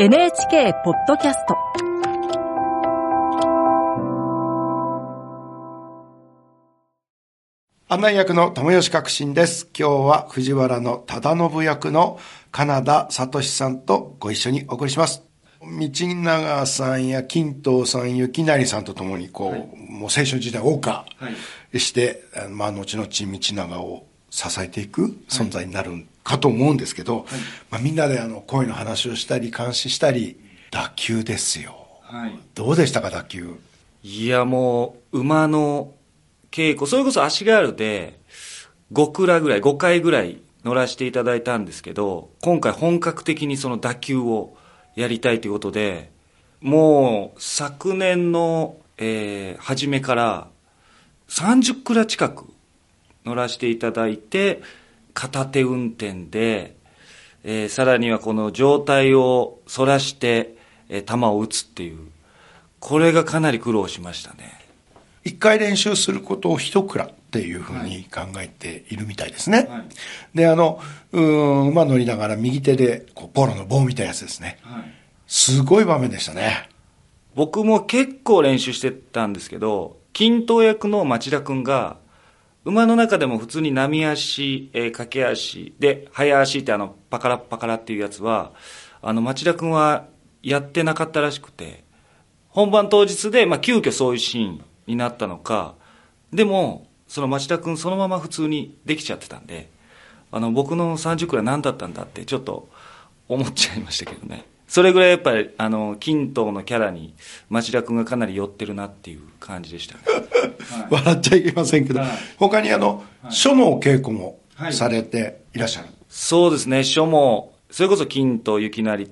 NHK ポッドキャスト案内役の友吉革新です。今日は藤原の忠信役の金田聡さんとご一緒にお送りします。道長さんや金藤さん、雪成さんと共にこう、もう青春時代謳歌して、あのまあ後々道長を支えていく存在になるかと思うんですけど、まあみんなであの恋の話をしたり監視したり、打球ですよ。はい、どうでしたか、打球。いやもう馬の稽古それこそ足軽で5クラぐらい5回ぐらい乗らせていただいたんですけど今回本格的にその打球をやりたいということでもう昨年の、えー初めから30クラ近く乗らせていただいて片手運転で、えーさらにはこの状態を反らして、えー球を打つっていうこれがかなり苦労しましたね一回練習することを一蔵っていうふうに考えているみたいですね。はいで、あの、うーん、馬乗りながら右手で、こう、ポロの棒みたいなやつですね。すごい場面でしたね。僕も結構練習してたんですけど均等役の町田君が馬の中でも普通に波足、えー駆け足で早足ってあのパカラパカラっていうやつはあの町田君はやってなかったらしくて本番当日で、まあ、急遽そういうシーンになったのかでもその町田君そのまま普通にできちゃってたんであの僕の30くらい何だったんだってちょっと思っちゃいましたけどね。それぐらいやっぱりあの金藤のキャラに町田君がかなり寄ってるなっていう感じでしたね。笑っちゃいけませんけど、はい。他にあの、書の稽古もはいされていらっしゃる？そうですね書もそれこそ金と雪成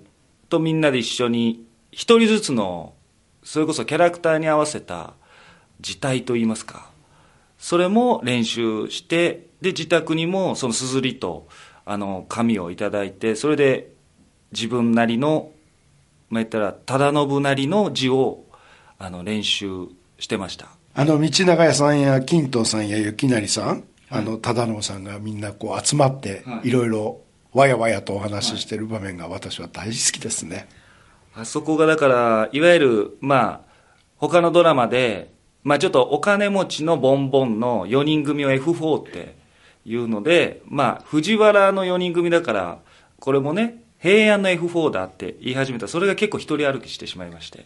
とみんなで一緒に一人ずつのそれこそキャラクターに合わせた字体といいますか。それも練習してで自宅にもそのすずりとあの紙をいただいてそれで自分なりのまあ言ったら忠信なりの字をあの練習してました。あの、道長屋さんや金藤さんや雪成さん、あの、忠信さんがみんなこう集まって、はい。いろいろわやわやとお話ししてる場面が私は大好きですね。あそこがだから、いわゆる、まあ、他のドラマで、まあちょっとお金持ちのボンボンの4人組を F4 っていうので、まあ藤原の4人組だから、これもね、平安の F4 だって言い始めた。それが結構一人歩きしてしまいまして。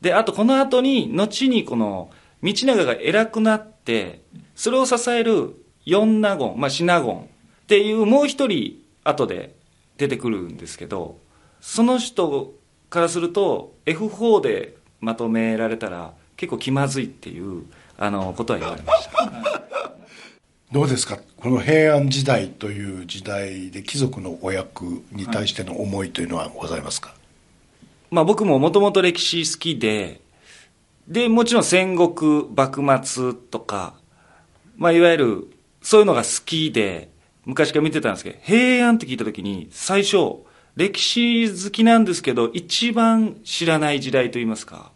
で、あとこの後に、後にこの、道長が偉くなって、それを支える四納言、まあ、シナゴンっていうもう一人後で出てくるんですけど、その人からすると F4 でまとめられたら結構気まずいっていうあのことは言われました。どうですか？この平安時代という時代で貴族のお役に対しての思いというのはございますか、まあ僕ももともと歴史好きで、で、もちろん戦国、幕末とか、まあいわゆるそういうのが好きで、昔から見てたんですけど、平安って聞いた時に最初、歴史好きなんですけど、一番知らない時代といいますか。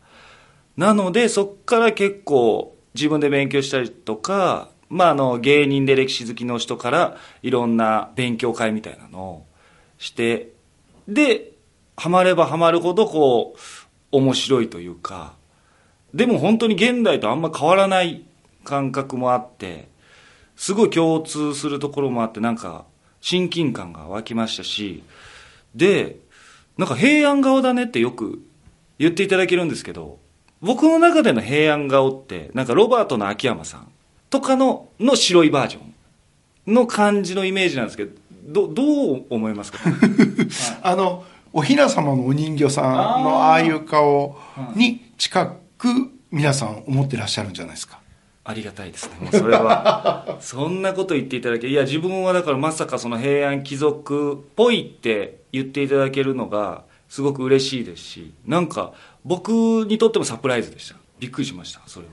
なので、そっから結構自分で勉強したりとか、まああの芸人で歴史好きの人からいろんな勉強会みたいなのをして、で、ハマればハマるほどこう、面白いというか、でも本当に現代とあんま変わらない感覚もあって、すごい共通するところもあって、なんか親近感が湧きましたし、で、なんか平安顔だねってよく言っていただけるんですけど、僕の中での平安顔って、なんかロバートの秋山さんとかの、の白いバージョンの感じのイメージなんですけど、ど、どう思いますか、あのお雛様のお人形さんのああいう顔に近く皆さん思ってらっしゃるんじゃないですか？ありがたいですね。もうそれは。そんなこと言っていただけ、いや、自分はだからまさかその平安貴族っぽいって言っていただけるのが、すごく嬉しいですし、なんか、僕にとってもサプライズでした。びっくりしました、それは。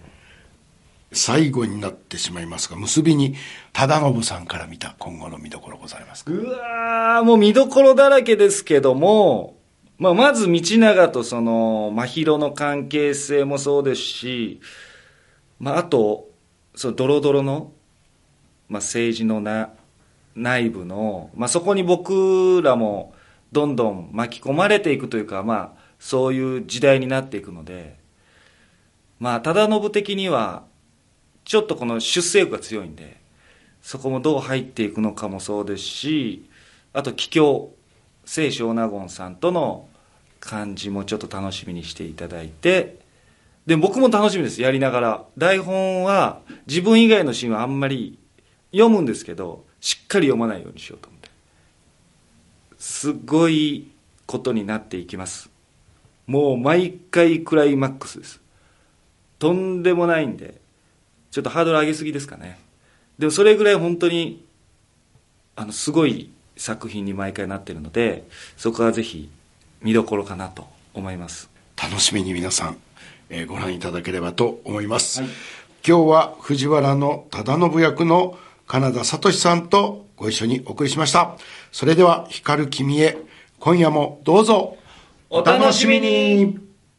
最後になってしまいますが結びに忠信さんから見た今後の見どころございますか？うわー、もう見どころだらけですけども、まあ、まず道長とその、真宙の関係性もそうですし、まあ、あと、そのドロドロの、まあ、政治のな内部の、まあ、そこに僕らもどんどん巻き込まれていくというか、まあ、そういう時代になっていくので、まあ、忠信的には、ちょっとこの出世欲が強いんで、そこもどう入っていくのかもそうですし、あと、桔梗、聖書オナゴンさんとの感じもちょっと楽しみにしていただいて、で、僕も楽しみです、やりながら。台本は、自分以外のシーンはあんまり読むんですけど、しっかり読まないようにしようと思って。すごいことになっていきます。もう毎回クライマックスです。とんでもないんで、ちょっとハードル上げすぎですかね。でもそれぐらい本当に、あの、すごい作品に毎回なってるので、そこはぜひ見どころかなと思います。楽しみに皆さん、えーご覧いただければと思います。はい今日は藤原の忠信役の金田聡さんとご一緒にお送りしました。それでは、光る君へ、今夜もどうぞお楽しみに